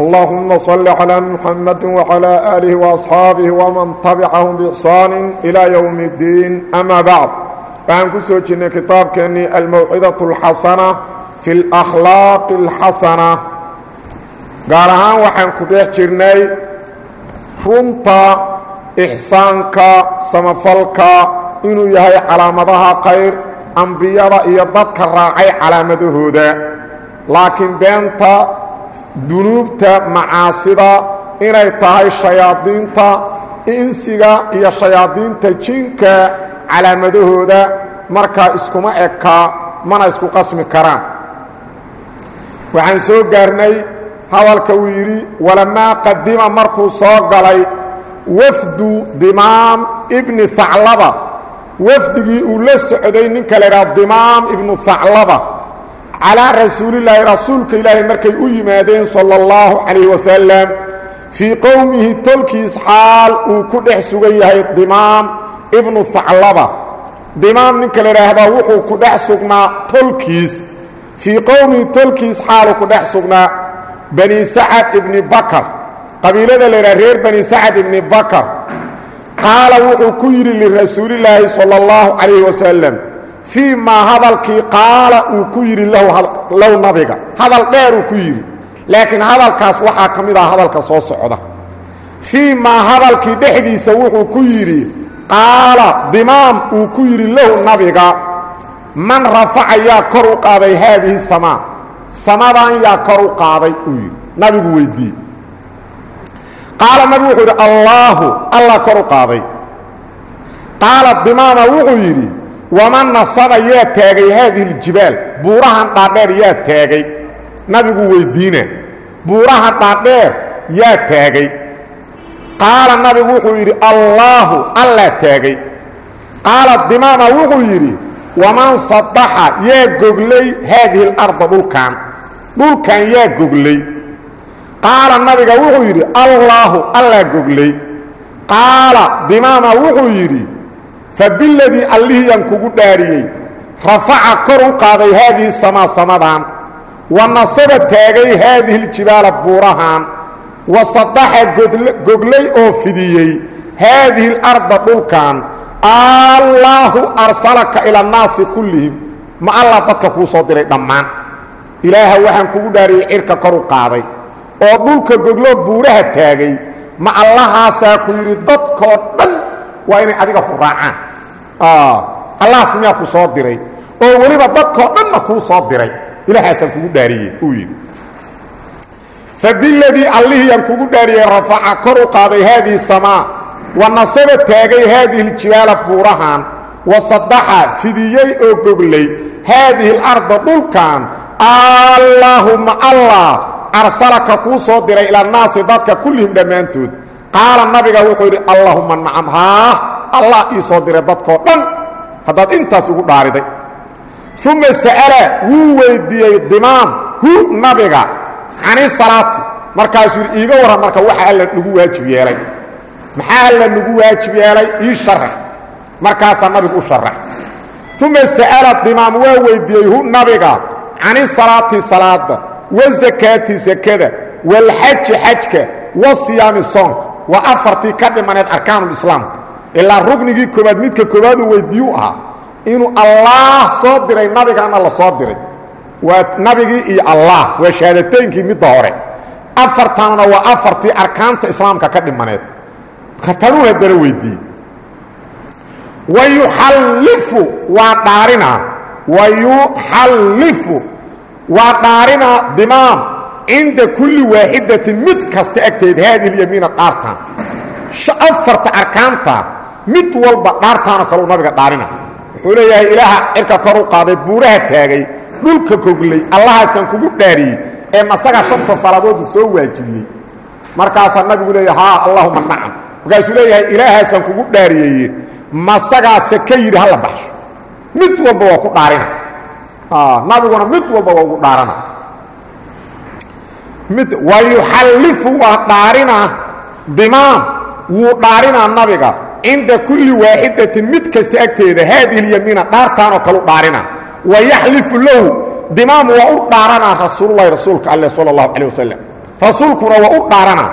اللهم صل على محمد وعلى آله وأصحاabه ومن تبعهم بإحsaan إلى يوم الدين أmا bعd waxaan ku soo jirnay kitaabkeennii almawcidaة الxasنة في الأkhlaaq الxasنة gaar ahaan waxaan ku dhex jirnay runta إxsaanka samafalka inuu yahay calaamadaha qayr ambiyada iyo dadka raacay calaamadahooda laakiin beenta dunuubta macaasida inay tahay shayaadiinta insiga iyo shayaadiinta jinka calaamadahooda markaa iskuma eka mana isku qasmi karaan. Waxaan soo gaarnay hadalka uu yidhi walamaa qadima markuu soo galay wafdu dimaam ibni haclaba wafdigii uu la socday ninka la idhaha dimaam ibnu haclaba calىa rasuulillaahi rasuulka ilaahay markay u yimaadeen salى اllahu calayh wasalam fii qowmihi tolkiis xaal uu ku dhex sugan yahay dimaam ibnu haclaba dimaam ninka la idhaahdaa wuxuu ku dhex sugnaa tolkiis fii qowmihi tolkiis xaaluu ku dhex sugnaa bani sacad ibni bakar qabiilada la idhaha reer bani sacad ibni bakar qaala wuxuu ku yidhi lirasuulillaahi salى اllahu calayh wasalam fii maa hadalkii qaala uu ku yidhi low nabiga. Hadal dheer uu ku yidhi. Laakiin hadalkaas waxaa ka mid ah hadalka soo socda. Fii maa hadalkii dhexdiisa wuxuu ku yidhi qaala dimaam uu ku yidhi lahu nabiga man rafaca yaa kor u qaaday haadihi samaa? Samadan yaa kor u qaaday uu yidhi. Nabigu weyddiiye qaala nabigu wuxuu yidhi allaahu allah kor u qaaday. Qaala dimaama yidhi waman nasaba yaa taagay haadihi aljibaal buurahan dhaadheer yaa taagay nabigu weyddiina buurahan dhaadheer yaa taagay qaala nabigu wuxuu yidhi allaahu allaa taagay qaala dimaama wuxuu yidhi waman sadaxa yaa goglay haadihi alarda dhulkan dhulkan yaa goglay qaala nabiga wuxuu yidhi allaahu allaa goglay qaala dimaama wuxuu yidhi fabiladii allihiyaan kugu dhaariyey rafaca kor u qaaday haadihi samaa samadan wa nasaba taagay haadihi ljibaala buurahan wa sadaxa goglay oo fidiyey haadihi larda dhulkan allaahu arsalaka ila annaasi kullihim ma allah dadka kuu soo diray dhammaan. Ilaaha waxaan kugu dhaariyey cirka kor u qaaday oo dhulka gogloo buuraha taagay ma allahaasaa ku yidhi dadkoo dhan waa inay adiga ku raacaan. Allahaas miyaa ku soo diray. Oo weliba dadkoo dhanna kuu soo diray. Ilaahaasaan kugu dhaariyey uu yidhi. Fabiladii allihiyaan kugu dhaariyey rafaca kor u qaaday haadihi samaa wa nasaba taagay haadihi ljibaala buurahan wa sadaxa fidiyey oo goglay haadihi alarda dhulkan allaahumma allah arsalaka kuu soo diray ila annaasi dadka kullihim dhammaantood qaala nabiga wuxuu yidhi allahuma nacam. Haa allah ii soo diray dadkoo dhan haddaad intaas ugu dhaariday. Uma sa'ala wuu weyddiiyey dimaam hu nabiga cani salaati. Markaasuu iiga warran marka waxa alla nagu waajib yeelay. Maxaa alla nagu waajib yeelay? Ii sharax markaasaa nabigu u sharax uma sa'ala dimaam waa weyddiiyey hu nabiga cani salaati salaada wa sakaati sakada walxaji xajka wa siyaami soonka waa afartii ka dhimaneed arkaanulislaamka ilaa rugnigii koobaad midka koobaaduu weyddiiyuu ahaa inuu allaah soo diray nabigaana la soo diray. Waa nabigii iyo allah waa shahaadataynkii midda hore. Afartanna waa afartii arkaanta islaamka ka dhimaneed. Tanuu haddana weyddiiyey wa yuxallifu waa dhaarinaa. Wa yuxallifu waa dhaarinaa dimaam cinda kulli waaxidatin mid kasta agteed haadihi lyamiina dhaartaan afarta arkaanta mid walba dhaartaanoo kaleu nabiga dhaarina wuxuu leeyahay ilaaha cirka kor u qaaday buuraha taagay dhulka koglay allahaasaan kugu dhaariyey ee masaga shanta salaadooduu soo waajibiyey markaasaa nabigu leeyahay haa allahuma nacam markaasuu leeyahay ilaahaasaan kugu dhaariyeye masagaase ka yidhi hala baxsho mid walba waa ku dhaarina nabiguna mid walba waa ugu dhaarana wayuxallifu waa dhaarinaa dimaam wuu dhaarinaa nabiga. Cinda kulli waaxidatin mid kasta agteeda haadihi lyamiina dhaartaanoo kalu dhaarina. Wayaxlifu lahu dimaam waa u dhaaranaa rasuululahi rasuulka alleh sala allahu calay wasalam rasuulkuna u dhaaranaa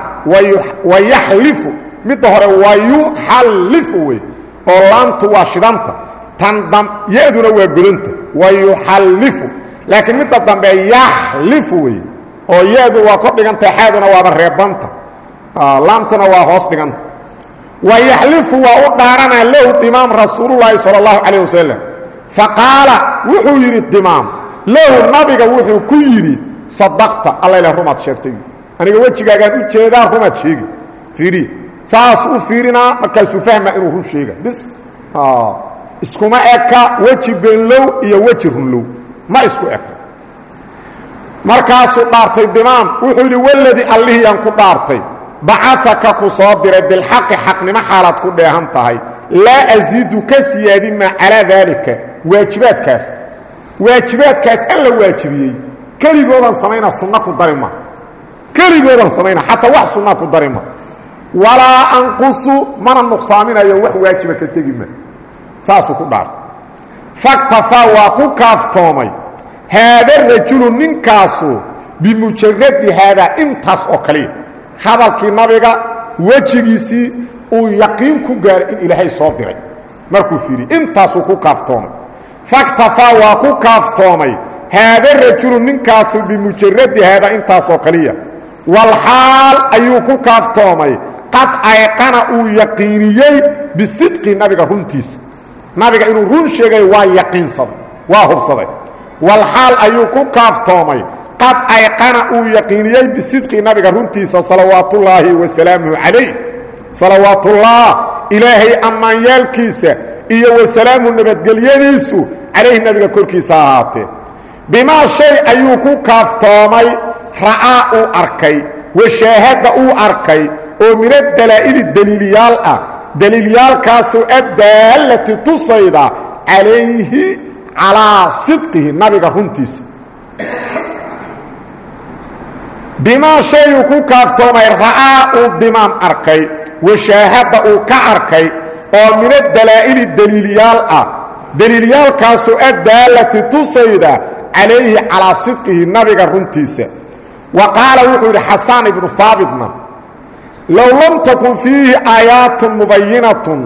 wayaxlifu midda hore wayuxallifu wey oo shidanta. Tan ya-duna waa godanta wayuxallifu laakiin midda dambe yaxlifu oo ya-du waa kor dhiganta xaaduna waaba reebanta. Laamtuna waa hoos dhiganta. Wayaxlifu waa u dhaaranaa lahu dimaam rasuululaahi sala allahu calayh wasalam faqaala wuxuu yidhi dimaam lahu nabiga wuxuu ku yidhi sadaqta alla ilah rumaad sheegtay. Aniga wejigaagaan u jeedaa rumaad sheegi. Fiiri saas u fiirinaa markaasuu fahma inuu run sheega. Bis iskuma eka weji beenlow iyo weji runlow ma isku eko markaasuu dhaartay dimaam. Wuxuu yidhi waladii allihiyaan ku dhaartay bacafaka ku soo diray bilxaqi xaqnimo xaalaad ku dheehan tahay. Laa asiidu ka siyaadin maa calaa daalika. Waajibaadkaas. Waajibaadkaas alla waajibiyey. Keligoodan samayna sunna ku dari ma. Keligoodan samayna xataa wax sunna ku dari ma. Walaa anqusu mana nuqsaaminayo wax waajiba ka tegi ma. Saasuu ku dhaartay. Faktafaa waa ku kaaftoomay haada rajulu ninkaasu bimujaradi haadaa intaas oo kaliya hadalkii nabiga wejigiisii uu yaqiin ku gaaray in ilaahay soo diray markuu fiiriy intaasuu ku kaaftoomay faktafaa waa ku kaaftoomay haada rajulu ninkaasu bimujaradi haadaa intaasoo kaliya walxaal ayuu ku kaaftoomay qad ayqana uu yaqiiniyey bisidqi nabiga runtiisa nabiga inuu run sheegay waa yaqiinsaday waa hubsaday walxaal ayuu ku kaaftoomay. Qad ayqana uu yaqiiniyey bisidqi nabiga runtiisa salawaatullaahi wasalaamuhu calayh. Salawaatullah ilaahay ammaanyaalkiisa iyo wasalaamu nabadgelyadiisu calayhi nabiga korkiisa ahaatee. Bimaa shay ayuu ku kaaftoomay ra'aa uu arkay washaahadda uu arkay oo min adalaa'ili daliilyaal ah. Daliilyaalkaasoo addaallati tusayda calayhi calaa sidqihi nabiga runtiisa. Bimaa shayuu ku kaaftoomay ra'aa uu dimaam arkay washaahadda uu ka arkay oo min adalaa'ili daliilyaal ah. Daliilyaalkaasoo addaallati tusayda calayhi calaa sidqihi nabiga runtiisa. Wa qaala wuxuu yidhi xasaan ibnu haabitna low lam takun fiihi aayaatun mubayinatun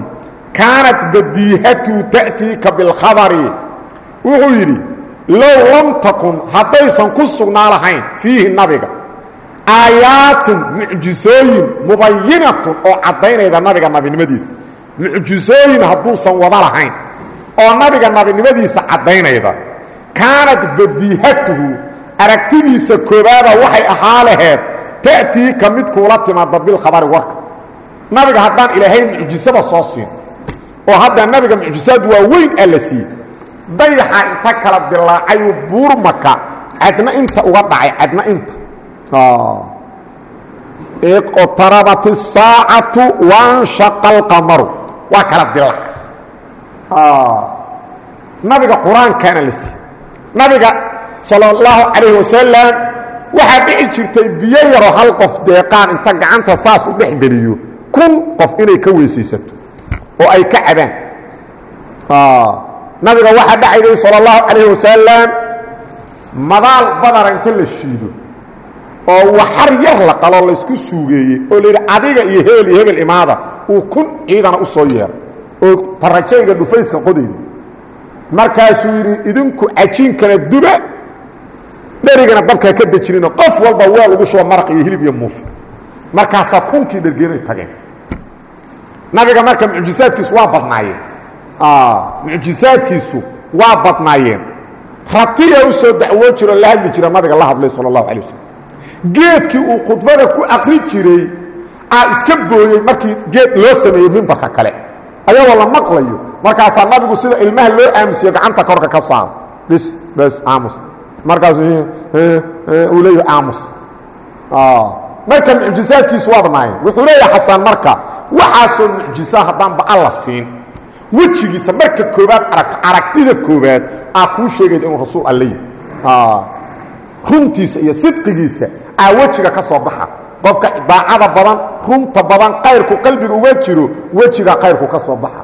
kaanat badiihatu ta'tiika bilkhabari wuxuu yidhi low lam takun haddaysan ku sugnaa lahayn fiihi nabiga. Aayaatun mucjisooyin mubayinatun oo caddaynayda nabiga nabinimadiisa. Mucjisooyin hadduusan wada lahayn oo nabiga nabinimadiisa caddaynayda. Kaanat badiihatuhu aragtidiisa koobaada waxay ahaa laheed ta'tiika mid kuula timaada bilkhabari warka. Nabiga haddaan ilaahay mucjisaba soo siin oo hadda nabiga mucjisaad waa weyn aa la siiyey dayaxa inta kala dilaacayuu buurmaka cadna inta uga dhacay cadna inta iqtarabat الsaacatu wanshaqa اlqamaru waa kala dilaac nabiga qur-aankaana la siiyey nabiga salى اllahu calayh wasalam waxaa dhici jirtay biyo yaroo hal qof deeqaan inta gacanta saas u dhex geliyo kun qof inay ka weysaysato oo ay ka cabaan nabiga waxaa dhacayday salى اllahu calayh wasalam madaal badara inta la shiido oo waxar yar la qaloo laysku suugeeyey oo la adiga iyo hebel iyo hebel imaada uu kun ciidana u soo yeeray oo tarajayga dhufayska qodayda. Markaasuu yidhi idinku cajiinkana duba dherigana dabkaa ka dejinino qof walba weel ugu shuba maraq iyo hilib iyo muufi markaasaa kunkii dhergeenay tageen. Nabiga marka mucjisaadkiisu waa badnaayeen mucjisaadkiisu waa badnaayeen. Ratiya u soo dacwoo jiroo la jira nabiga la hadlay sala allahu alay wasalam geedkii uu khudbada ku akri jiray aa iska booyey markii geed loo sameeyey mimbarka kale. Ayagoo la maqlayo markaasaa nabigu sida ilmaha loo aamusiye gacanta korka ka saaro bis bes aamus. Markaasu uu leeyahay aamus. Marka mucjisaadkiisu waa badnaayeen. Wuxuu leeyahay xasan marka waxaasoo mucjisa haddaanba alla siin wejigiisa marka koobaad aragto aragtida koobaad aa kuu sheegayda inuu rasuul alle runtiisa iyo sidqigiisa aa wejiga ka soo baxa. Qofka daacada badan runta badan qayrku qalbiga uga jiro wejiga qayrku ka soo baxa.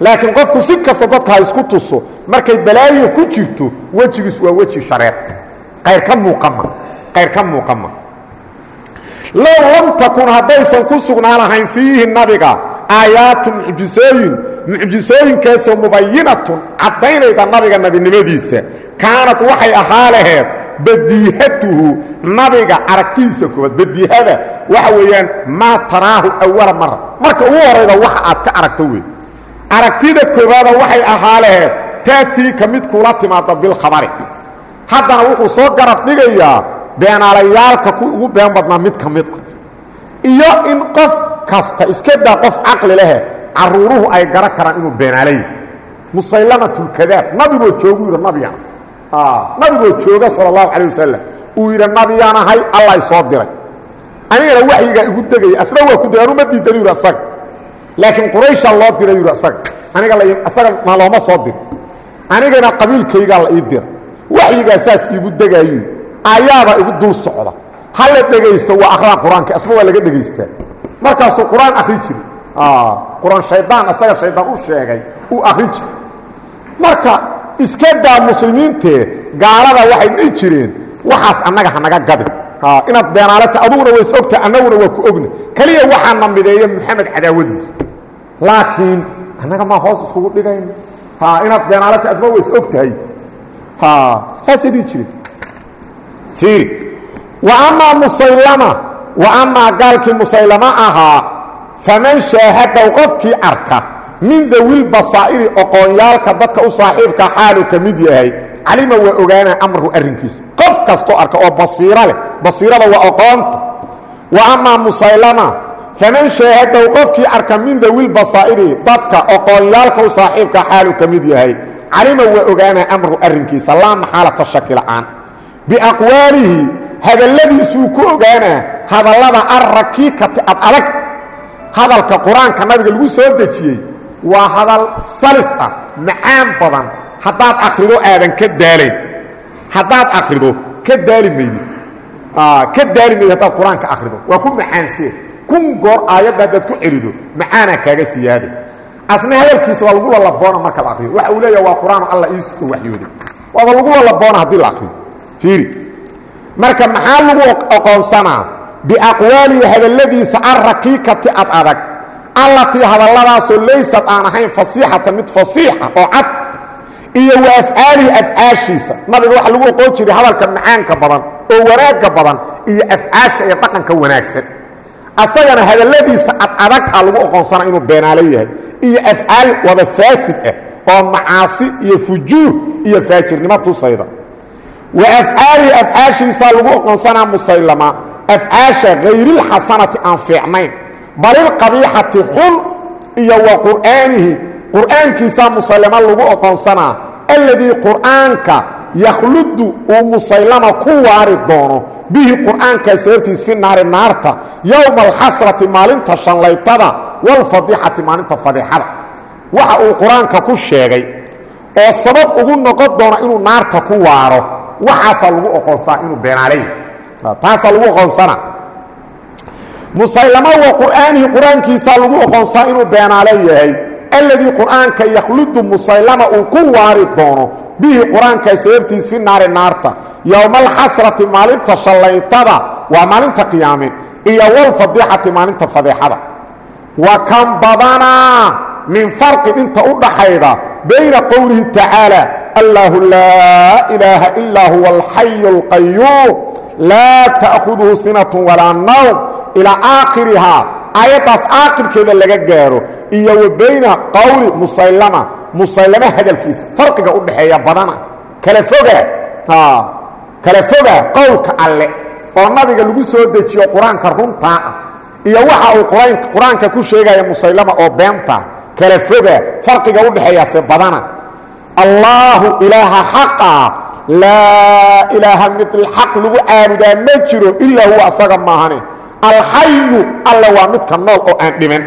Laakiin qofku si kasta dadka ha isku tuso markay balaayo ku jirto wejigiis waa weji shareer. Qayr ka muuqama qayr ka muuqama low lam takun haddaysan ku sugnaan lahayn fiihi nabiga aayaatun mucjisooyin mucjisooyinkaasoo mubayinatun caddaynayda nabiga nebinimadiisa. Kaanad waxay ahaa laheed badiihatuhu nabiga aragtidiisa koobaad badiihada waxa weeyaan maa taraahu awala mara marka ugu horayda waxa aad ka aragto wey aragtida koobaada waxay ahaa laheed taatii ka mid kuula timaada bilkhabari haddana wuxuu soo garab dhigayaa beenaalayaalka ku ugu been badnaa mid ka mid. Iyo in qof kasta iskadaa qof caqli lehe caruuruhu ay garan karaan inuu beenaalay. Musallamatulkadaab nabigoo joogu yidhi nabiyan ah, nabigoo jooga sala allahu calah wasalam uu yidhi nabiyaanahay alla i soo diray. Anigana waxyigaa igu degaya asna waa ku degay anuu ma diidan yidhi asaga. Laakiin qurayshaa loo diray yidhi asaga. Aniga asaga ma looma soo dir anigana qabiilkaygaa la ii dira waxyigaa saas iigu degaayu aayaabaa igu dul socda. Ha la dhegaysto waa akhlaaq qur'aanka asna waa laga dhegaystaa markaasuu qur'aan akri jiri qur'aan shaydaan asaga shaydaan u sheegay uu akri jiri marka iska daa muslimiintee gaalada waxay dhihi jireen waxaas annaga hanaga gadin. Inaad beenaalata aduguna ways ogta annaguna waa ku ogna. Keliya waxaana mideeya moxamed cadaawadiisa laakiin annaga maa hoos iskugu dhigayna inaad beenaalata adma ways og tahay saasay dhihi jireen. Iiri wa amaa musaylama wa amaa gaalkii musaylama ahaa faman shaahadaw qofkii arka min dawil basaa'iri oqoonyaalka dadka u saaxiibka xaaluu ka mid yahay calima waa ogaana amru arrinkiisa qof kastoo arka oo basiiro leh basiirada waa oqoonta. Wa amaa musaylama faman shaahadaw qofkii arka min dawil basaa'iri dadka oqoonyaalka u saaxiibka xaaluu ka mid yahay calima waa ogaana amru arrinkiisa laa maxaalata shaki la'aan. Biaqwaalihi hadalladiisuu ku ogaanaa hadallada arrakiikati ad adag. Hadalka qur'aanka nabiga lagu soo dejiyey waa hadal salis ah macaan badan. Haddaad akhrido aadan ka daalayn haddaad akhrido ka daali maydid ka daali maydid haddaad qur'aanka akhrido. Waa ku macaansee kun goor aayadda haddaad ku celido macaanaa kaaga siyaada asna hadalkiisa waa lagu lalaboona marka la akriyo waxa uu leeyaha waa qur'aano alla iisoo waxyooday. Waaba lagu lalaboona haddii la akriyo fiiri. Marka maxaa lagu oqoonsanaa biaqwaalihi hadalladiisa arrakiikati ad adag. Allatii hadalladaasoo laysad aan ahayn fasiixatan mid fasiixa oo cad iyo wa afcaalihi afcaashiisa nabiga waxa lagu oqoon jiray hadalka macaanka badan oo wanaagga badan iyo afcaasha iyo dhaqanka wanaagsan. Asagana hadalladiisa ad adag a lagu oqoonsanaa inuu beenaalo yahay iyo afcaal wada faasid ah oo macaasi iyo fujuur iyo faajirnimo tusayda. Wa afcaalihi afcaashiisaa lagu oqoonsanaa musaylama afcaasha hayrilxasanati aan fiicnayn balilqabiixati xun iyo wa qur'aanihi qur'aankiisaa musaylama lagu oqoonsanaa alladii qur'aanka yakhludu uu musaylama ku waari doono bihi qur'aankaa sababtiis fi naari naarta yowma alxasrati maalinta shallaytada walfadixati maalinta fadixada waxa uu qur'aanka ku sheegay oo sabab ugu noqon doona inuu naarta ku waaro waxaasaa lagu oqoonsaa inuu beenaalay taasaa lagu oqoonsanaa musaylama wa qur'aanihi qur'aankiisaa lagu oqoonsaa inuu beenaale yahay. Alladii qur'aanka yakhludu musaylama uu ku waari doono. Bihi qur'aankaa sababtiis fi naari naarta. Yowma alxasrati maalinta shallaytada waa maalinta qiyaame. Iyo walfadixati maalinta fadeexada wa kan badanaa min farqin inta u dhaxayda bayna qowlihi tacaala allahu laa ilaaha ilaa huwa alxayu اlqayuum laa ta'khuduhu sinatu walaa nawm ilaa aakhirihaa aayaddaas aakhirkeeda laga gaaro iyo wa bayna qowli musaylama musaylama hadalkiisa farqiga u dhaxeeya badana kala foga kala foga qowlka alle oo nabiga lagu soo dejiyo qur'aanka runtaa ah iyo waxa uu qur'aanka ku sheegaya musaylama oo beentaa kala foga farqiga u dhexeeyaase badana allaahu laa ilaaha mid xaq lagu caabudaa ma jiro ilaa huwa asaga maahane. Alxayu alle waa midka nool oo aan dhiman.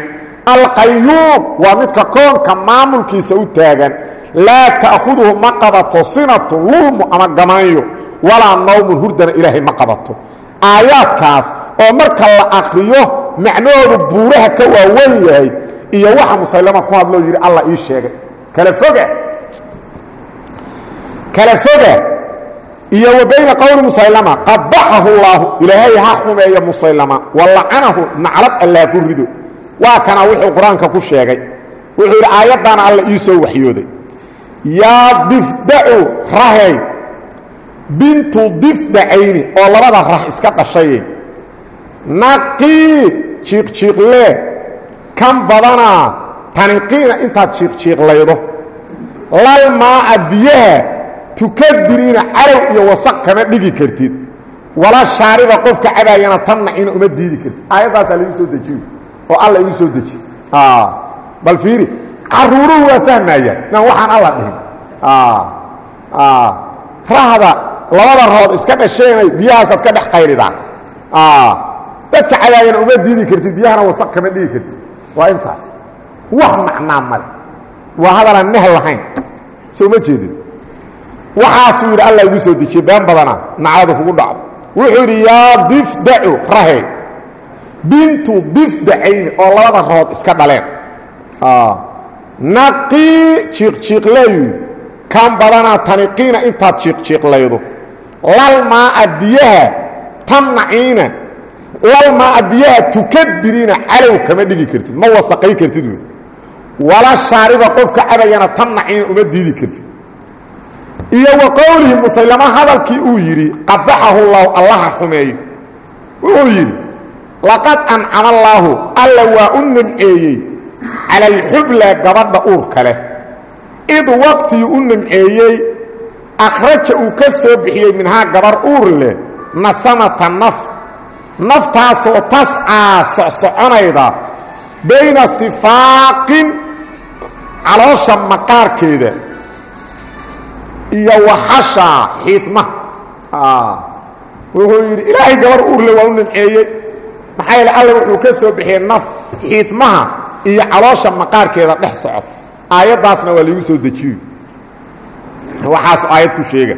Alqayuum waa midka koonka maamulkiisa u taagan. Laa ta'khuduhu ma qabato sinatu lulmu ama gamaanyo. Walaa nawmun hurdana ilaahay ma qabato. Aayaadkaas oo marka la akriyo macnahoodu buuraha ka waawen yahay iyo waxa musaylama ku hadloo yidhi allah ii sheegay. Kala foga. Kala foga iyo wa bayna qowli musaylama qabaxahu llaahu ilaahay ha xumeeya musaylama wa lacanahu naclad allaa ku rido. Waa kana wuxuu qur'aanka ku sheegay. Wuxuu yidhi aayaddaana alla ii soo waxyooday. Yaa difdacu rahey bintu difdacayni oo labada rax iska dhashaye naqii jiiqjiiqlee kan badanaa taniqiina intaad jiiqjiiqlaydo lal maaca biyaha tukadiriina carow iyo wasaq kama dhigi kartid. Wala shaariba qofka cabaayana tamnacina uma diidi kartid. Aayaddaasaa laigu soo dejiyo oo alla igu soo dejiye bal fiiri caruuruhu waa fahmaya inaan waxaan alla dhihin. Rahda labada rood iska dhasheenay biyahaasaad ka dhex qayridaan. Dadka cabaayana uma diidi kartid biyahana wasaq kama dhigi kartid. Waa intaas. Wax macnaa male waa hadalaan neh lahayn. Soo ma jeedin waxaasuu yidhi alla igu soo dejiyey been badana nacladu kugu dhacdo wuxuu yidhi yaa difdacu rahe. Bintu difdacayni oo labada rood iska dhaleen. Naqii jiiqjiiqleeyu kan badanaa taniqiina intaad jiiqjiiqlaydo lal maaca biyaha tamnaciina lal maaca biyaha tukadiriina calow kama dhigi kartid ma wasaqay kartid wey wala shaariba qofka cabayana tamnaciina uma diidi kartid iyo wa qowlihi musaylama hadalkii uu yidhi qabaxahu llahu allaha xumeeyo wuxuu yidhi laqad ancama allaahu alla waa u nimceeyey cala alxubla gabadha uurka leh. Id waqtigii u nimceeyey akhraja uu ka soo bixiyey minhaa gabar uur leh nasamata naf. Naftaasoo tascaa socsoconayda bayna sifaaqin caloosha maqaarkeeda iyo waxashaa xiidmaha wuxuu yidhi ilaahay gabar uurle waa u nimceeyey. Maxaa yeele alla wuxuu ka soo bixiyey naf xiidmaha iyo caloosha maqaarkeeda dhex socota aayaddaasna waa laigu soo dejiyo. Waxaasu aayad ku sheega.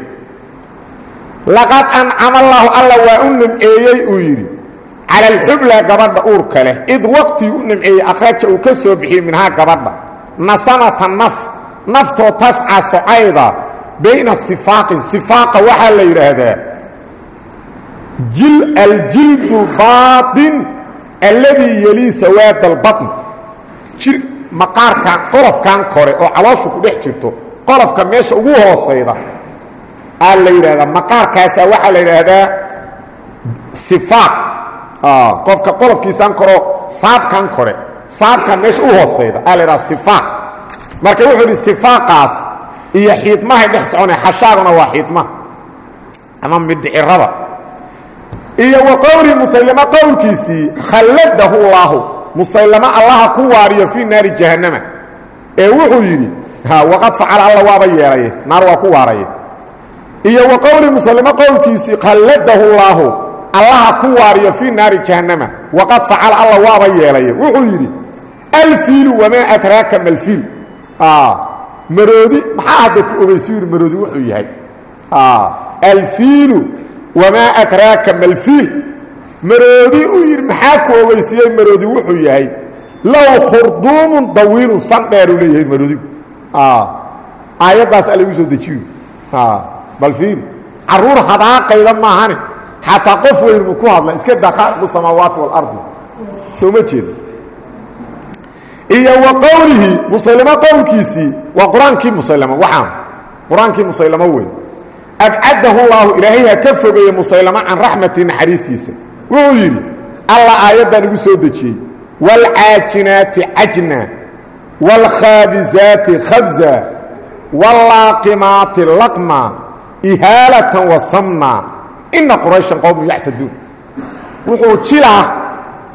Laqad ancama allaahu alla waa u nimceeyey uu yidhi. Cala alxubla gabadha uurka leh id waqtii u nimceeyey akhraja uu ka soo bixiyey minhaa gabadha. Nasamata naf. Naftoo tasca socayda bayna sifaaqin sifaaqa waxaa la yidhaahdaa aljildu baaطin alladii yelii sawaad albaطn jir maqaarkan qolofkan kore oo calooshu ku dhex jirto qolofka meesha ugu hoosayda aa la yidhahdaa maqaarkaasaa waxaa la yidhaahdaa sifaaq. Qofka qolofkiisan koroo saabkan kore saabkan meesha u hoosayda aa la yidhahdaa sifaaq. Marka wuxuu idhi sifaaqaas iyo xiidmahay dhex soconay xashaaguna waa xiidmaha ama midhicirada iyo wa qowlii musaylamo qowlkiisii khalladahu llaahu musaylamo allaha ku waariyo fii naari jahannama. Ee wuxuu yidhi waqad facala alla waaba yeelaye naar waa ku waaraye. Iyo wa qowlii musaylamo qowlkiisii khalladahu llaahu allaha ku waariyo fii naari jahannama. Waqad facala alla waaba yeelaye. Wuxuu yidhi alfiilu wamaa adraaka malfiil maroodi maxaa hadda ku ogeysu yidhi maroodi wuxuu yahay? Alfiilu wamaa adraaka malfiil. Maroodi u yidhi maxaa ku ogeysiiyey maroodi wuxuu yahay? Low khurduumun dawiilun san dheeruu leeyahay maroodigu aayaddaas alla igu soo dejiyo. Bal fiil carruur hadaaqayda maahane. Xataa qof weyn mu ku hadla iska daa khaaliqu samaawaati waalardi soo ma jeeda iyo wa qowlihi musaylamo qowlkiisii waa qur'aankii musaylamo waxaan qur'aankii musaylamo weyn. Abcadahu llaahu ilaahay ha ka fogeeye musaylamo can raxmati naxariistiisa. Wuxuu yidhi alla aayaddan igu soo dejiyey. Waalcaajinaati cajna waalkhaabisaati khabza wallaaqimaati laqma ihaalatan wasamna ina qurayshan qowmun yactaduun. Wuxuu jilaa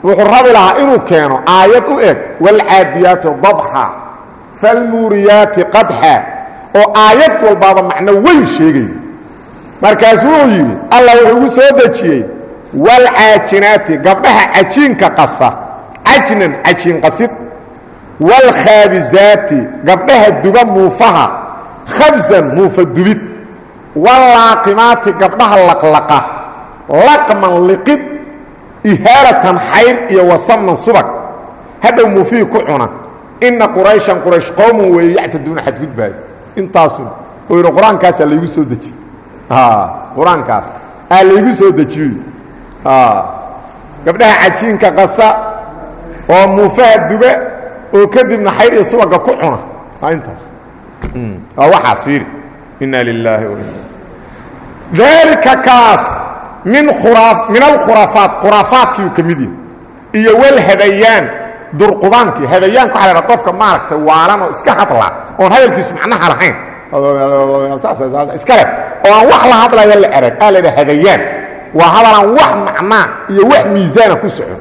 wuxuu rabi lahaa inuu keeno aayad u eg waalcaadiyaati dabxa falmuuriyaati qadxa oo aayad walbaaba macno weyn sheegaya markaas wuxuu yidhi allah wuxuu ugu soo dejiyey waalcaajinaati gabdhaha cajiinka qasa cajnan cajiin qasid waalkhaabisaati gabdhaha duba muufaha khabsan muufa dubid wallaaqimaati gabdhaha laqlaqa laqman liqid ihaalatan xayr iyo wasamnan subag. Hadhow muufihii ku cuna. Inna qurayshan quraysh qowman weeye yactaduuna xadgudbaayo intaasu oo yidhi qur'aankaasaa laygu soo dejiye qur'aankaas aa laygu soo dejiyo gabdhaha cajiinka qasa oo muufaha duba oo kadibna xayr iyo subaga ku cuna. Waa intaas. Waa waxaas fiiri. Inna lilaahi wa daalika kaas min khura min alkhuraafaat khuraafaadkiiu ka mid yahi iyo walhadayaan durqubaankii. Hadayaanka waxa la qofka maaragtay waalan oo iska hadla oon hadalkiisu macnaha lahayn. Iska leh. Oo aan wax la hadlaya la erag aa la dhaha hadayaan. Waa hadalaan wax macnaa iyo wax miisaana ku socon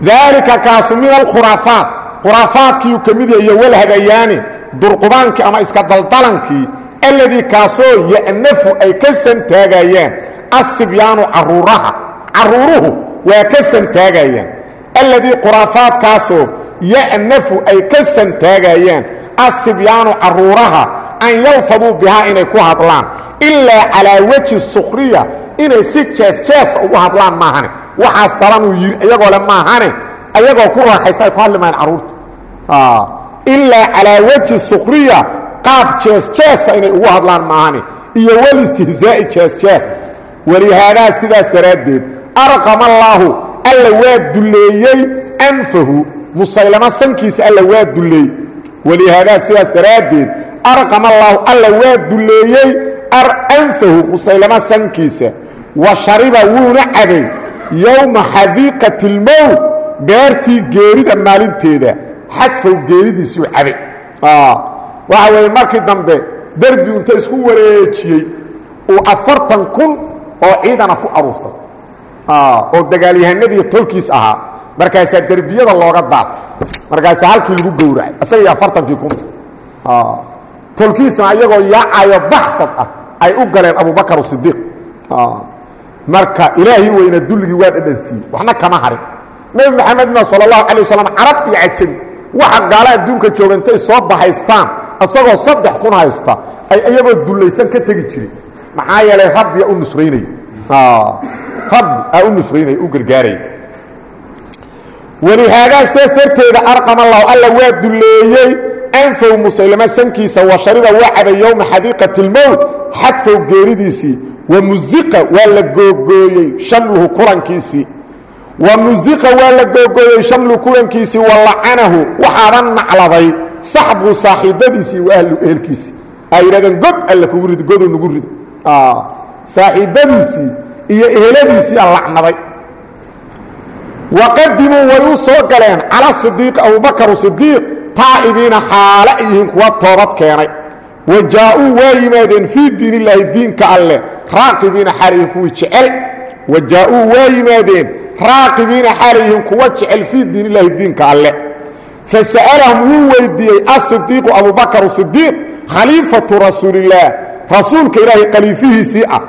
daalika kaasu min alkhuraafaat khuraafaadkiiu ka mid yahay iyo walhadayaani durqubaankii ama iska daldalankii alladii kaasoo ya'nafu ay ka santaagayaan asibyaanu caruuraha caruuruhu waa ka santaagayaan alladii khuraafaadkaasoo ya'nafu ay ka santaagayaan asibyaanu caruuraha an yalfaduu bihaa inay ku hadlaan ilaa calaa wejhi sukhriya inay si jees jeesa ugu hadlaan maahane waxaas daranuu yidhi iyagoo le maahane ayagoo ku raaxaysa ay ku hadli mahayn carruurta ilaa calaa wejhi sukhriya qaab jees jeesa inay ugu hadlaan maahane iyo walistihzaa'i jees jees. Walihaadaa sidaas daraaddeed arqama allaahu alla waa dulleeyey anfahu. Musaylamo sankiisa alla waa dulleeyey. Walihaadaa sidaas daraaddeed arqama allaahu alla waa dulleeyey anfahu musaylamo sankiisa. Wa shariba wuuna cabay yowma xadiiqati اlmowt beertii geerida maalinteeda. Xadfow geeridiisuu cabay waxa weeye markii dambe derbigu inta isku wareejiyey uu afartan kun oo ciidana ku aruursaday oo dagaalyahanadii tolkiis ahaa. Markaasaa derbiyada looga daatay. Markaasaa halkii lagu gowracay. Isagii afartankii kun. Tolkiisna ayagoo yaacayo baxsad ah ay u galeen abubakar sidiiq marka ilaahi weyna dulligii waa dhadhansiiyey. Waxna kama harin. Nebi maxamedna sal اlahu alay wasalam carab iyo cajabi waxa gaala adduunka jooga intay soo bahaystaan isagoo saddex kun haysta ay iyagoo dullaysan ka tegi jiray. Maxaa yeelay rabbiya u nusraynaya rabbi aa u nusraynaya u gargaaraya walihaadaa sidaas darteeda arqama allahu alla waa dulleeyey anfow musaylamo sankiisa wa shariba waa cabay yowma xadfow geeridiisii. Wa musiqa waa la googooyey shamluhu kulankiisii. Wa musiqa waa la googooyey shamluhu kulankiisii wa lacanahu nacladay saxbu saaxiibadiisii wa ahlu ehelkiisii ay yidhahdeen god alle kugu rido goduu nagu rido saaxiibadiisii iyo eheladiisii a lacnaday. Waqadimuu way u soo galeen cala sidiiq abubakar sidiiq taa'ibiina xaale ay yihiin kuwa toobad keenay. Wa jaa-uu waa yimaadeen fii diin illaahi diinka alleh raaqibiina xaalayihiin kuwii jecel. Wa jaa-uu waa yimaadeen raaqibiina xaalayihiin kuwa jecel fii diin illaahi diinka alleh fa sa'alahum wuu weydiiyey asidiiqu abubakar sidiiq khaliifatu rasuulillaah rasuulka ilaahay khaliifihiisii ah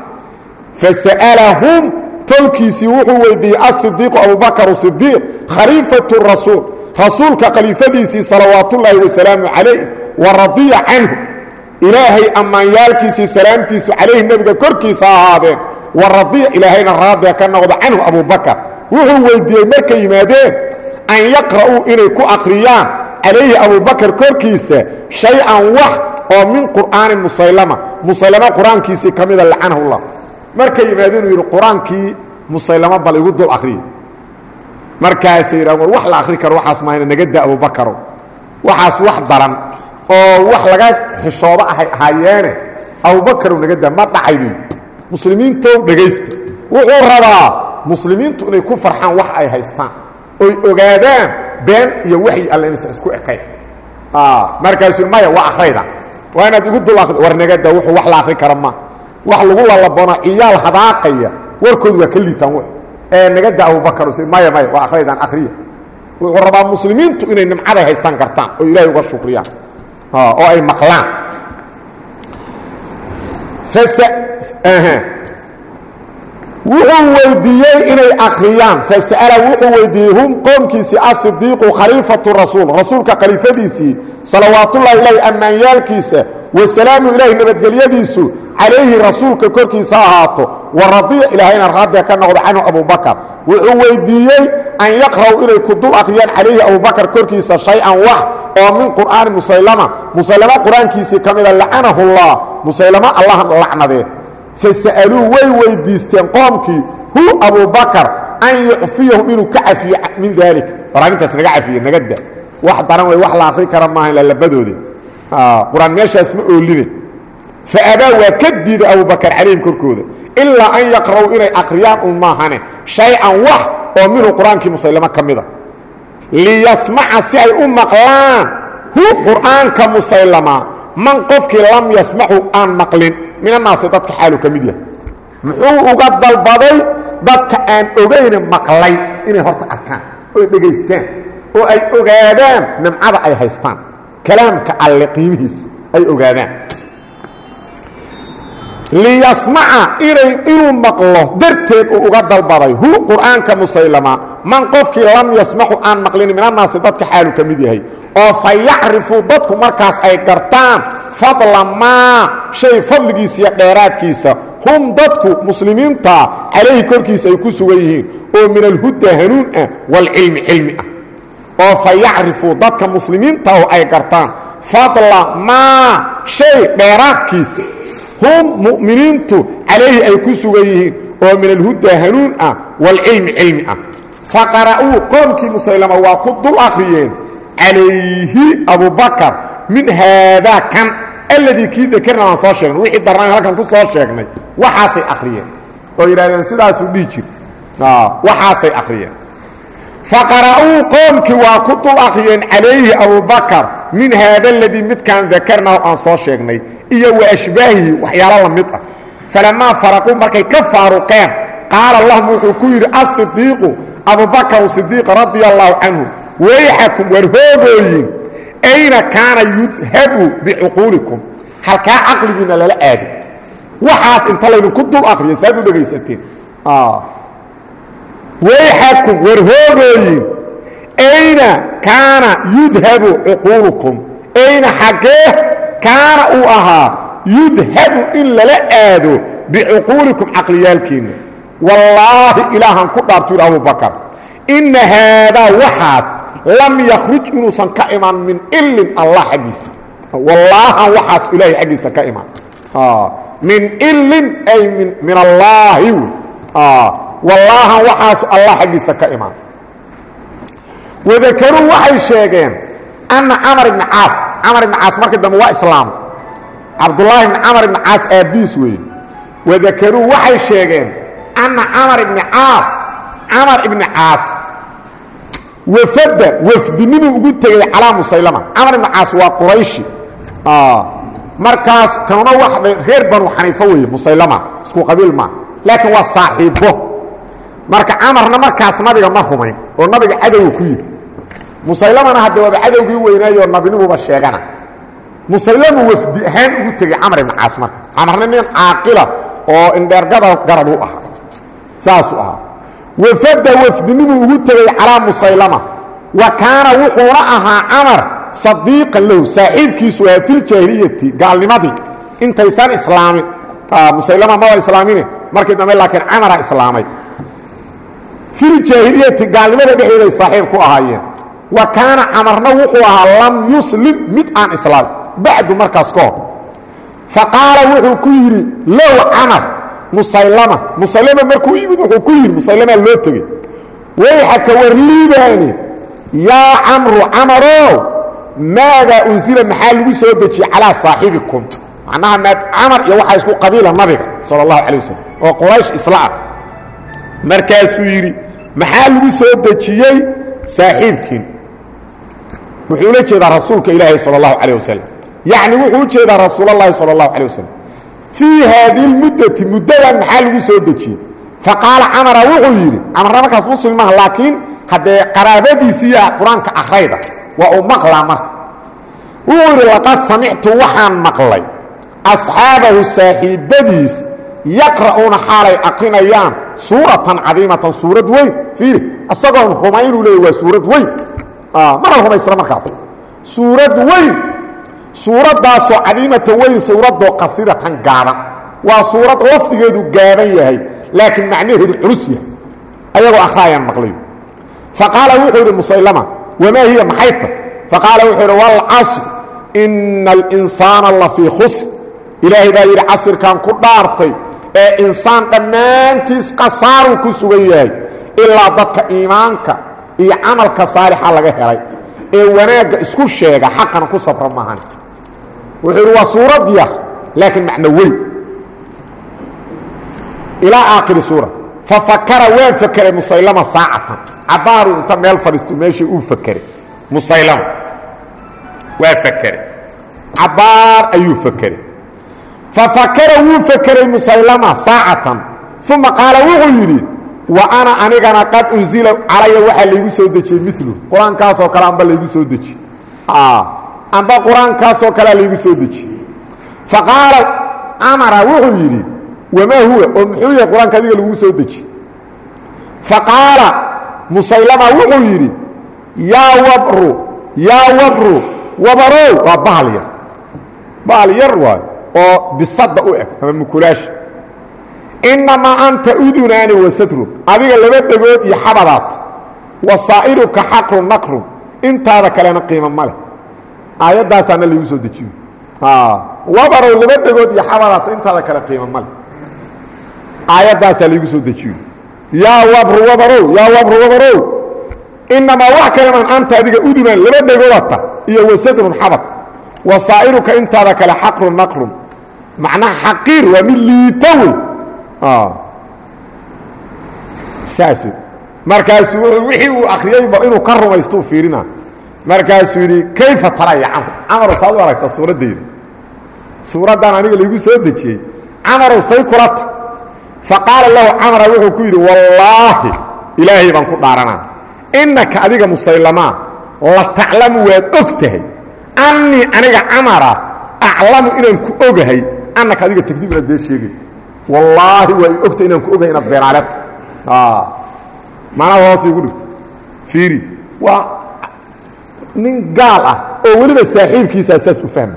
fa sa'alahum tolkiisii wuxuu weydiiyey asidiiqu abubakar sidiiq khaliifatu rasuul rasuulka khaliifadiisii salawaatullaahi wasalaamu calayh wa radiya canhu ilaahay ammaanyaalkiisii salaamtiisu calayhi nebiga korkiisa ahaadeen wa radiya ilaahayna raadiya ka noqdo canhu abubakar wuxuu weydiiyey markay yimaadeen an yaqra'uu inay ku aqriyaan calayhi abubakar korkiisa shay-an wax oo min qur'aani musaylama. Musaylama qur'aankiisii ka mida lacanahullah markay yimaadeen uu yidhi qur'aankii musaylamo bal igu dul akriya markaasay yidhahan war wax la akri karo waxaas mahayna naga da abubakarow waxaas wax daran oo wax laga xishoodo ahay ahaayeene abubakarow naga da ma dhacay buy muslimiintow dhegaysta wuxuu rabaa muslimiintu inay ku farxaan wax ay haystaan oy ogaadaan been iyo waxyi alle inaysan isku ekayn markaasuu maya waa akhrayda waa inaad igu dul akri war naga da wuxuu wax la akri kara ma. Wax lagu lalabono ciyaal hadaaqaya warkoodu waa ka liitaan w ee naga da abubakar maya maya waa akhraydan akhriya. Wuxuu rabaa muslimiintu inay nimcaday haystaan kartaan oo ilaahay uga shukriyaan. Oo ay maqlaan wuxuu weydiiyey inay akriyaan fasa'ala wuxuu weydiiyey hum qoomkiisii asidiiqu khaliifatu rasuul. Rasuulka khaliifadiisii salawaatullahi ilaahi ammaanyaalkiisa wasalaamu ilaahi nabadgelyadiisu calayhi rasuulka korkiisa ahaato. Wa radiya ilaahayna raadee ka noqdo canhu abubakar wuxuu weydiiyey an yaqra'u inay ku dul akhriyaan calayhi abubakar korkiisa shay-an wax oo min qur'aani musaylama. Musaylama qur'aankiisii ka musaylama allah lacnadee fasa'aluu way weydiisteen qoomkii hu abubakar an yucfiyahum inuu ka cafiyo min daalik war arrintaas naga cafiye naga da wax daran wey wax la akri kara maaha lalabadoode qur'aan meeshaas ma ooline faabaa waa ka diiday abubakar calayhim korkooda ilaa an yaqra'uu inay akriyaan un maahane shay-an wax oo minhu qur'aankii musaylamo ka mida liyasmaca si ay u maqlaan hu qur'aanka musaylama man qofkii lam yasmaxu aan maqlin min annaasi dadka xaalu ka mid yahay. Muxuu uga dalbaday dadka aan ogayna maqlay inay horta arkaan oy dhegaystaan oo ay ogaadaan nimcada ay haystaan. Kalaamka alle qiimihiisa ay ogaadaan liyasmaca inuu maqlo darteed uu uga dalbaday. Hu qur'aanka musaylama man qofkii lam yasmaxu aan maqlin min annaasi dadka xaalu ka mid yahay. Oo fa yacrifuu dadku markaas ay gartaan fadla maa shay fadligiisa iyo dheeraadkiisa. Hum dadku muslimiintaa calayhi korkiisa ay ku sugan yihiin. Oo min alhuda hanuun ah waalcilmi cilmi ah. Oo fa yacrifuu dadka muslimiinta oo ay gartaan fadla maa shay dheeraadkiisa hum mu'miniintu calayhi ay ku sugan yihiin oo min alhuda hanuun ah waalcilmi cilmi ah. Faqara'uu qoomkii musaylama waa ku dul akhriyeen calayhi abubakar min haadaa kan alladii kii dakarna aan soo sheegnay wixii darnaan halkan ku soo sheegnay waxaasay akhriyeen. Oo yidhahdeen sidaasuu dhihi jir. Waxaasay akhriyeen faqara'uu qoomkii waa ku dul akhriyeen calayhi abubakar min haada aladii midkaan dakarnahu aan soo sheegnay iyo wa ashbaahihi waxyaalo la mid ah falamaa faraquu markay ka faaruqeen qaala lahum wuxuu ku yidhi asidiiqu abubakar sidiiq radia allaahu canhu wayxakum hoogooyin ayna kaana yudhabu bicuquulikum halkaa caqligiinna lala aaday waxaas inta laydinku dul akriyo saad u dhegaysateen wayxakum war hoogooyin ayna kaana yudhabu cuquulukum ayna xaggee kaana uu ahaa yudhabu in lala aado bicuquulikum caqliyaalkiinna wallaahi ilaahan ku dhaartu yidhi abubakar inna haadaa waxaas lam yakhruj inuusan ka imaan min ilin allah xaggiisa. Wallaahan waxaas ilaahay xaggiisa ka imaan. Min ilin ay min allaahi wey wallaahan waxaasu allah xaggiisa ka imaan. Wadakaruu waxay sheegeen anna camar ibni caas camar ibni caas markii dambe waa islaam. Cabdullaahi ibni camar ibni caas aabbiis weeye wadakaruu waxay sheegeen anna camar ibni caas camar ibni caas wafadda wafdinimuu ugu tegey calaa musaylama. Camar ibni caas waa qurayshi. Markaas kanuna wax reer banu xaniifo weeye musaylama isku qabiil maa laakiin waa saaxiibbo marka camarna markaas nabiga ma rumayn oo nabiga cadowga ku yidhi. Musaylamana hadde waaba cadowgii weynaayoo nabinimuba sheegana. Musaylamu wafdi ahaan ugu tegey camar ibni caas marka. Camarna nin caaqila oo indheergada garab u ahaa. Saasuu ahaa. Wafadda wafdinimuu ugu tegey calaa musaylama. Wa kaana wuxuuna ahaa camar sadiiqan lahu saaxiibkiisu ahaa filjaahiliyati gaalnimadii. Intaysan islaamin musaylama maba islaamine? Markii dambe laakiin camara islaamay filjaahiliyati gaalnimada dhexdeeday saaxiib ku ahaayeen. Wa kaana camarna wuxuu ahaa lam yuslim mid aan islaamin bacdu markaas ka hor. Fa qaala wuxuu ku yidhi low camar musaylama. Musaylama markuu yimid wuxuu ku yidhi musaylamaa loo tegey wayxaka warliibaani yaa camru camarow maadaa unsila maxaa lagu soo dejiyey calaa saaxibikum? Macnaha maad camar iyo waxaa isku qabiila nabiga sala allahu calay wasalam oo quraysh isla ah. Markaasuu yidhi maxaa lagu soo dejiyey saaxiibkiin? Wuxuu ula jeedaa rasuulka ilaahi sala allahu calayh wasalam yacni wuxuu u jeedaa rasuulallahi sala allahu calayh wasalam fii haadihi lmuddati muddadan maxaa lagu soo dejiyey? Faqaala camara wuxuu yidhi camarna markaas muslim laakiin haddee qaraabadiisiiya qur'aanka akhrayda waa uu maqlaa marka. Wuxuu yidhi laqad samictu waxaan maqlay asxaabahu saaxiibbadiis yaqra'uuna xaalay aqrinayaan suuratan cadiimatan suurad weyn. Fiiri isagoon rumaynuu leeya waa suurad weyn. Mana rumaysna markaas. Suurad weyn. Suuraddaasoo cadiimatan weyn suuradoo qasidatan gaaban. Waa suurad lafdigeedu gaaban yahay laakiin macnaheedu culus yahay. Ayagoo akhraayaan maqlayo faqaala wuxuu yidhi musaylama wamaa hiya maxayta? Faqaala wuxuu yidhi walcasr ina alinsaana la fii khusr. Ilaahay baa yidhi casirkan ku dhaartay ee insaan dhammaantiis qasaaruu ku sugan yahay ilaa dadka iimaanka iyo camalka saalixa laga helay ee wanaagga isku sheega xaqana ku sabra maahan. Wuxuu yidhi waa suurad yar laakiin macno weyn. Ilaa aakhiri suura. Fafakara waa fakeray musaylama saacatan. Cabaaru inta meel fadhiisto meeshii uu fakeray musaylama waa fakeray cabaar ayuu fakeray fafakara wuu fakeray musaylama saacatan. Uma qaala wuxuu yidhi wa ana anigana qad unzila calaya waxaa laygu soo dejiyey milu qur'aankaasoo kale amba laygu soo dejiye amba qur'aankaasoo kalea laygu soo dejiye faqaala camara wuxuu yidhi wamaa huwa? Oo muxuu yahay qur'aanka adiga lagu soo dejiye faqaala musaylama wuxuu yidhi yaa wabru yaa wabru wabarow. Waa bahal yar. Bahal yar waay oo bisadda u eg ama mukulaasha innamaa anta udunaani wasadrun adiga laba dhegood iyo xabadaad. Wasaa'iruka xaqrun naqrun intaada kalena qiimo ma leh. Aayaddaasaana laygu soo dejiyo. Wabarow laba dhegood iyo xabadaad intaada kale qiimo ma leh. Aayaddaasaa laygu soo dejiyo. Yaa wabru wabarow yaa wabru wabarow. Innamaa wax kaleman anta adiga udunaan laba dhegoodata iyo wasadrun xabad. Wasaa'iruka intaada kale xaqrun naqrun macnaha xaqiir waa mid liita wey saas markaasuu wuuu wixii uu akhriyeyba inuu ka rumaystou fiirina. Markaasuu yidhi kayfa taraya camr camarow saad u aragta suuraddayda suuraddan aniga laygu soo dejiyey. Camarow say kula ta faqaala lahu camara wuxuu ku yidhi wallaahi ilaahay baan ku dhaaranaa. Innaka adiga musaylamaa la taclamu waad og tahay. Annii aniga camara aclamu inaan ku ogahay annaka adiga tagdib inaad been sheegay wallaahi waa i ogtahay inaan ku ogahay inaad beenaaleta macnaha hoos igu dhigto. Fiiri waa nin gaal ah oo weliba saaxiibkiisaa saas u fahma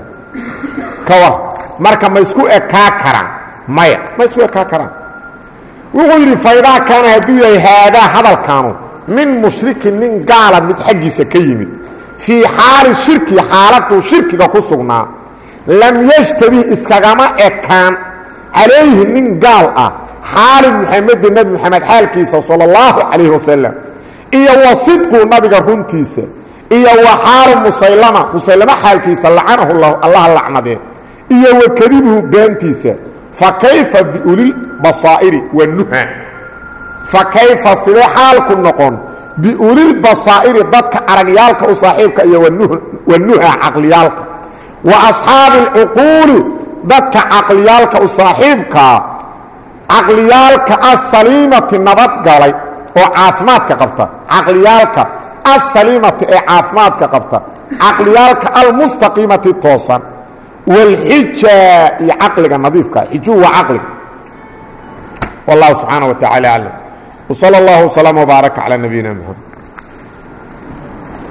ka war marka ma isku ekaa karaan? Maya ma isku ekaa karaan. Wuxuu yidhi faydaa kaana hadduu yahay haadaa hadalkaanu min mushrikin nin gaala mid xaggiisa ka yimid fii xaali shirki xaaladuu shirkiga ku sugnaa lam yashtabih iskagama ekaan calayhi nin gaal ah xaali muxamedin nebi moxamed xaalkiisa sala allahu calayhi wasalam iyo wa sidqu nabiga runtiisa iyo wa xaalu musaylama musaylama xaalkiisa lacanahu llahu lacnadee iyo wa kadibuhu beentiisa fa kayfa biulilbasaa'iri wanuha fa kayfa sidee xaalku noqon biulilbasaa'iri dadka aragyaalka u saaxiibka iyo wanuha caqliyaalka wa asxaabi alcuquuli dadka caqliyaalka u saaxiibkaa caqliyaalka asaliimati nabadgalay oo caafimaadka qabta caqliyaalka asaliimati ee caafimaadka qabta caqliyaalka almustaqiimati toosan wاlxija iyo caqliga nadiifka xijuu waa caqliga wallahu subxaanaه wa taعala aclam wslى اllah وslm وbaaraka calى nabiyina mxamed